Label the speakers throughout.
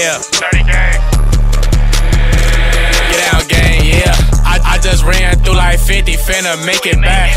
Speaker 1: Yeah. Just ran through like 50, finna make it back.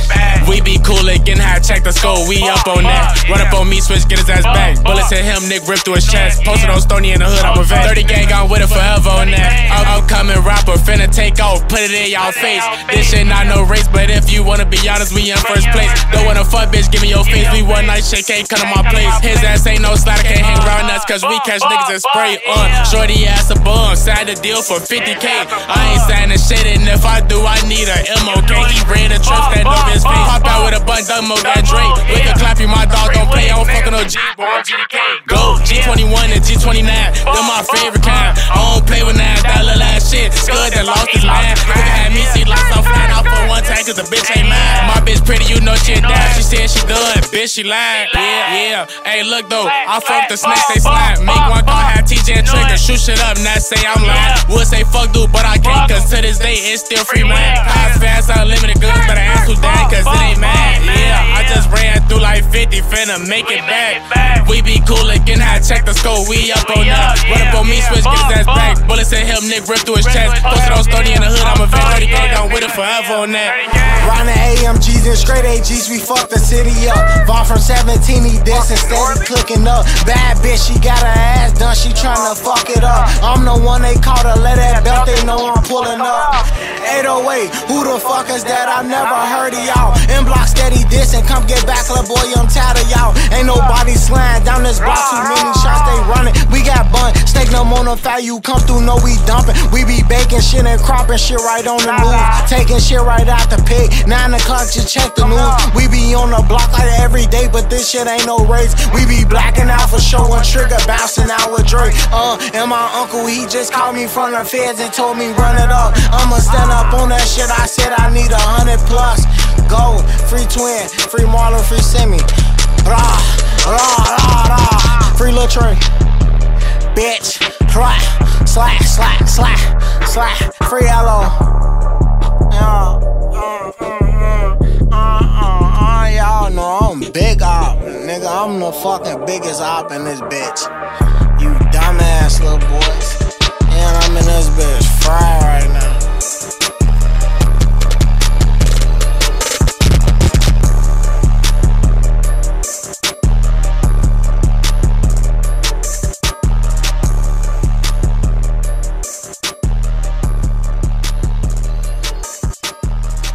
Speaker 1: We be cool again, high, check the score, we up on that. Run up on me, switch, get his ass back. Bullets hit him, Nick ripped through his chest. Posted on Stony in the hood, I'm a vet. 30 gang, gone with it forever on that. Up- Upcoming rapper, finna take off, put it in y'all face. This shit not no race, but if you wanna be honest, we in first place. Don't wanna fuck, bitch, give me your face. We one night shit, can't come my place. His ass ain't no slider, can't hang around us, cause we catch niggas and spray on. Shorty ass a bum, signed a deal for 50k. I ain't signing shit, and if I do, I need a MOK. He ran a trip, stand over his face. Pop out with a bun, dumbo, that Drake. Can clap you, my dog don't play. I don't fuckin' no G, boy, I'm GDK. Go, G21 and G29, they're my favorite kind. I don't play with that little ass shit. Good that lost his mind. Nigga had me see lights off flying out for one time, cause the bitch ain't mine. My bitch pretty, you know she a. She said she done, bitch, she lied. Yeah, yeah. Hey, look though, I fuck the snakes, they slide. Make one call, have TJ and trigger. Shoot shit up, not say I'm lying. Would say fuck dude, but I can't, cause to this day it's still free man. Eyes fast, unlimited goods, I ask who that, cause it ain't mad. Yeah, I just ran through like 50, finna make it back. We be cool again, I check the score, we up on that. Run up on me, switch, get his ass back. Bullets hit him, Nick ripped through his chest. Posted on Stony in the hood, I'm a vet. 30 gang, I'm with it forever on that.
Speaker 2: Riding AMGs and straight AGs, we fuck the city up. Vaughn from 17, he dancing steady cooking up. Bad bitch, she got her ass done, she tryna fuck it up. I'm the one they call to let that belt, they know I'm pulling up. 808, who the fuck is that? I never heard of y'all. In block steady dissing, come get back, little boy, I'm tired of y'all. Ain't nobody sliding down this block, too many shots they running. We got bun, steak no more, no fat, you come through, no we dumping. We be baking shit and cropping shit right on the move. Taking shit right out the pig. Nine o'clock, just check the news. We be on the block like every day, but this shit ain't no race. We be blacking out for show and trigger, bouncing out with Drake. Uh, and my uncle, he just called me from the feds and told me run it up. I'ma stand up on that shit. I said I need a hundred plus. Go, free twin, free Marlon, free Semi rah, rah, rah, rah. Free Lil Trey, bitch, rah, slack, slack, slack, slack, free LO. Yeah, uh, uh, uh, uh, y'all know I'm big op, nigga. I'm the fucking biggest op in this bitch. You dumbass little boys, and I'm in this bitch.